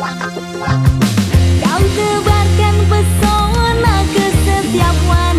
Kau tebarkan pesona ke setiap wajah